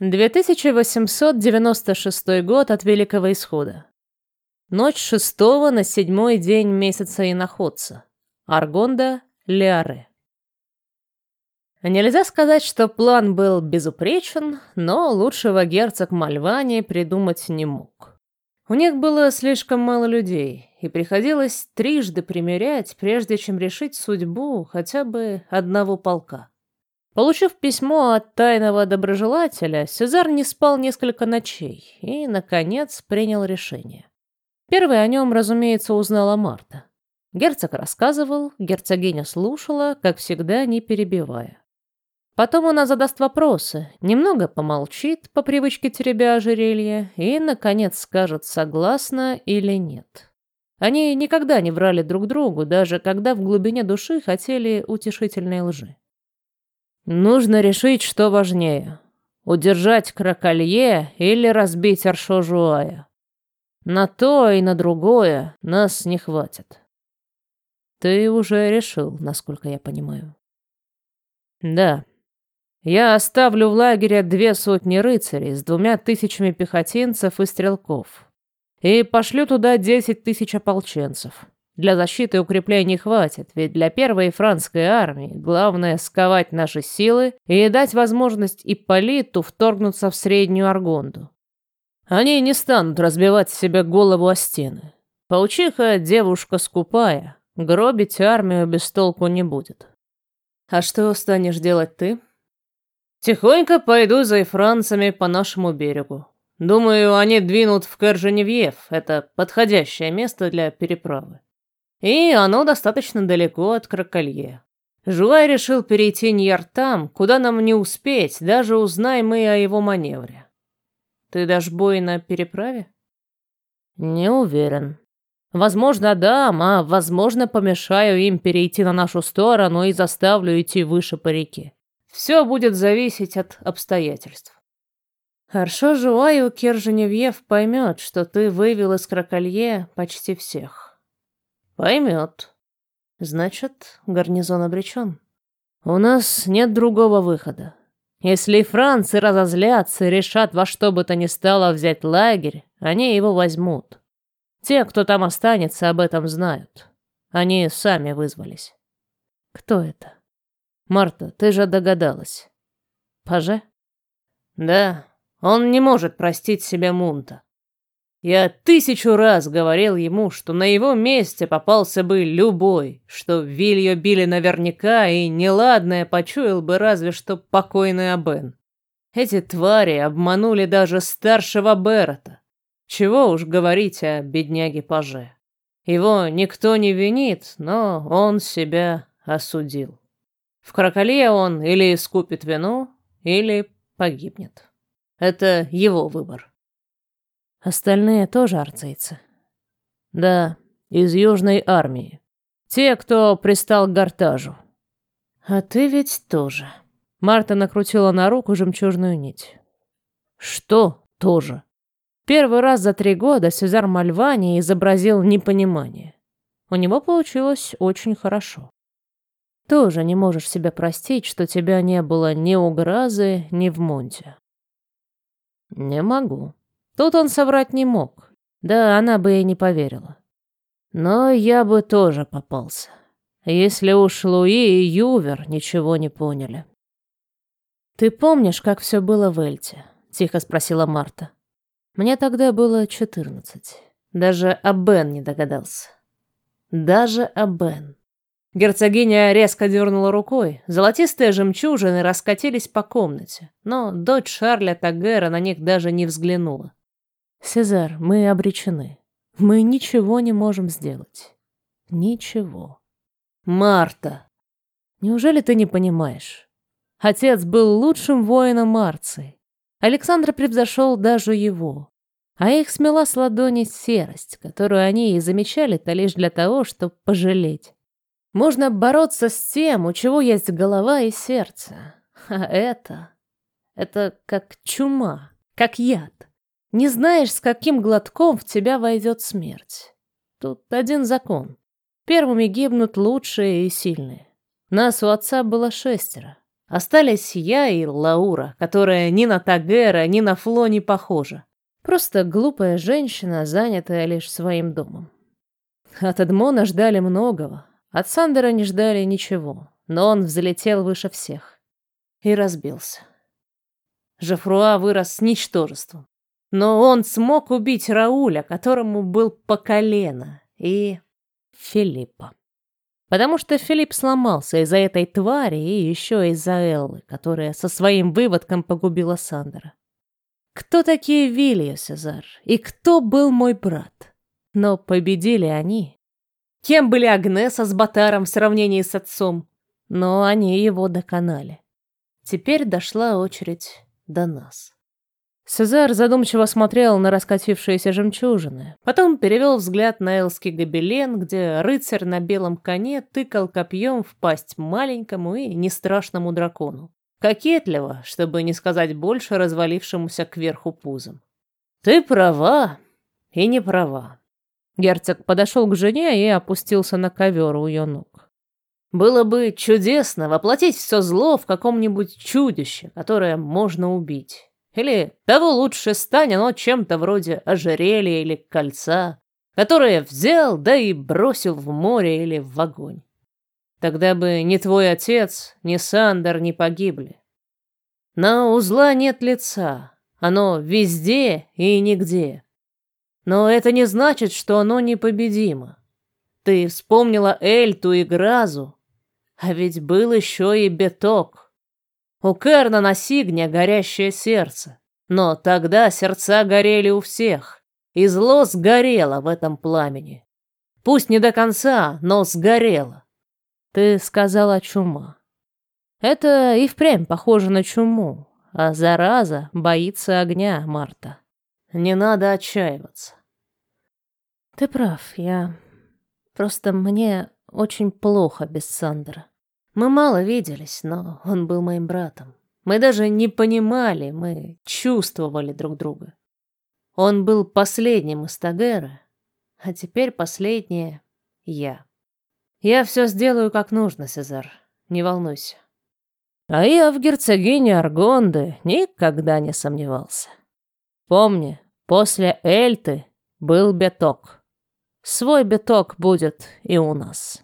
2896 год от Великого Исхода. Ночь шестого на седьмой день месяца иноходца. Аргонда, Леаре. Нельзя сказать, что план был безупречен, но лучшего герцог Мальвани придумать не мог. У них было слишком мало людей, и приходилось трижды примерять, прежде чем решить судьбу хотя бы одного полка. Получив письмо от тайного доброжелателя, Сезар не спал несколько ночей и, наконец, принял решение. Первой о нем, разумеется, узнала Марта. Герцог рассказывал, герцогиня слушала, как всегда, не перебивая. Потом она задаст вопросы, немного помолчит, по привычке теребя ожерелье, и, наконец, скажет, согласна или нет. Они никогда не врали друг другу, даже когда в глубине души хотели утешительной лжи. Нужно решить, что важнее. Удержать Краколье или разбить Аршо-Жуая. На то и на другое нас не хватит. Ты уже решил, насколько я понимаю. Да. Я оставлю в лагере две сотни рыцарей с двумя тысячами пехотинцев и стрелков. И пошлю туда десять тысяч ополченцев. Для защиты укреплений хватит, ведь для первой французской армии главное сковать наши силы и дать возможность Ипполиту вторгнуться в Среднюю Аргонду. Они не станут разбивать себе голову о стены. Паучиха девушка скупая, гробить армию без толку не будет. А что станешь делать ты? Тихонько пойду за францами по нашему берегу. Думаю, они двинут в Керженевьев, это подходящее место для переправы. И оно достаточно далеко от Краколье. Жуай решил перейти Ньяр там, куда нам не успеть, даже узнаем мы о его маневре. Ты дашь бой на переправе? Не уверен. Возможно, дам, а возможно, помешаю им перейти на нашу сторону и заставлю идти выше по реке. Все будет зависеть от обстоятельств. Хорошо, Жуаю Керженевьев поймет, что ты вывел из Краколье почти всех. Поймет. Значит, гарнизон обречен. У нас нет другого выхода. Если францы разозлятся и решат во что бы то ни стало взять лагерь, они его возьмут. Те, кто там останется, об этом знают. Они сами вызвались. Кто это? Марта, ты же догадалась. Паже? Да, он не может простить себе Мунта. Я тысячу раз говорил ему, что на его месте попался бы любой, что Вильё били наверняка, и неладное почуял бы разве что покойный Абен. Эти твари обманули даже старшего Берата. Чего уж говорить о бедняге Паже. Его никто не винит, но он себя осудил. В Кракале он или искупит вину, или погибнет. Это его выбор. Остальные тоже арцейцы. Да, из Южной армии. Те, кто пристал к гортажу. А ты ведь тоже. Марта накрутила на руку жемчужную нить. Что тоже? Первый раз за три года Сезар Мальвани изобразил непонимание. У него получилось очень хорошо. Тоже не можешь себе простить, что тебя не было ни у Гразы, ни в Монте. Не могу. Тут он соврать не мог. Да, она бы и не поверила. Но я бы тоже попался. Если уж Луи и Ювер ничего не поняли. «Ты помнишь, как все было в Эльте?» — тихо спросила Марта. «Мне тогда было четырнадцать. Даже Абен не догадался. Даже Абен». Герцогиня резко дернула рукой. Золотистые жемчужины раскатились по комнате, но дочь Шарля Тагера на них даже не взглянула. Сезар, мы обречены. Мы ничего не можем сделать. Ничего. Марта, неужели ты не понимаешь? Отец был лучшим воином Марции. Александр превзошел даже его. А их смела с ладони серость, которую они и замечали-то лишь для того, чтобы пожалеть. Можно бороться с тем, у чего есть голова и сердце. А это... Это как чума, как яд. Не знаешь, с каким глотком в тебя войдет смерть. Тут один закон. Первыми гибнут лучшие и сильные. Нас у отца было шестеро. Остались я и Лаура, которая ни на Тагера, ни на Фло не похожа. Просто глупая женщина, занятая лишь своим домом. От Эдмона ждали многого, от Сандера не ждали ничего, но он взлетел выше всех и разбился. Жефруа вырос с ничтожеством, но он смог убить Рауля, которому был по колено, и Филиппа. Потому что Филипп сломался из-за этой твари и еще из-за Эллы, которая со своим выводком погубила Сандера. Кто такие Вилья, Сезар? И кто был мой брат? Но победили они. Кем были Агнеса с Батаром в сравнении с отцом? Но они его доконали. Теперь дошла очередь до нас. Сезар задумчиво смотрел на раскатившиеся жемчужины. Потом перевел взгляд на элский гобелен, где рыцарь на белом коне тыкал копьем в пасть маленькому и нестрашному дракону. Кокетливо, чтобы не сказать больше развалившемуся кверху пузом. «Ты права и не права». Герцог подошел к жене и опустился на ковер у ее ног. «Было бы чудесно воплотить все зло в каком-нибудь чудище, которое можно убить». Или того лучше стань оно чем-то вроде ожерелья или кольца, которое взял, да и бросил в море или в огонь. Тогда бы ни твой отец, ни Сандер не погибли. На узла нет лица, оно везде и нигде. Но это не значит, что оно непобедимо. Ты вспомнила Эльту и Гразу, а ведь был еще и Беток. У Керна на Сигне горящее сердце. Но тогда сердца горели у всех, и зло сгорело в этом пламени. Пусть не до конца, но сгорело. Ты сказала чума. Это и впрямь похоже на чуму, а зараза боится огня, Марта. Не надо отчаиваться. Ты прав, я... Просто мне очень плохо без Сандра. Мы мало виделись, но он был моим братом. Мы даже не понимали, мы чувствовали друг друга. Он был последним из Тагера, а теперь последнее я. Я все сделаю как нужно, Сезар, не волнуйся. А я в герцогине Аргонды никогда не сомневался. Помни, после Эльты был беток. Свой беток будет и у нас.